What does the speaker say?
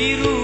biru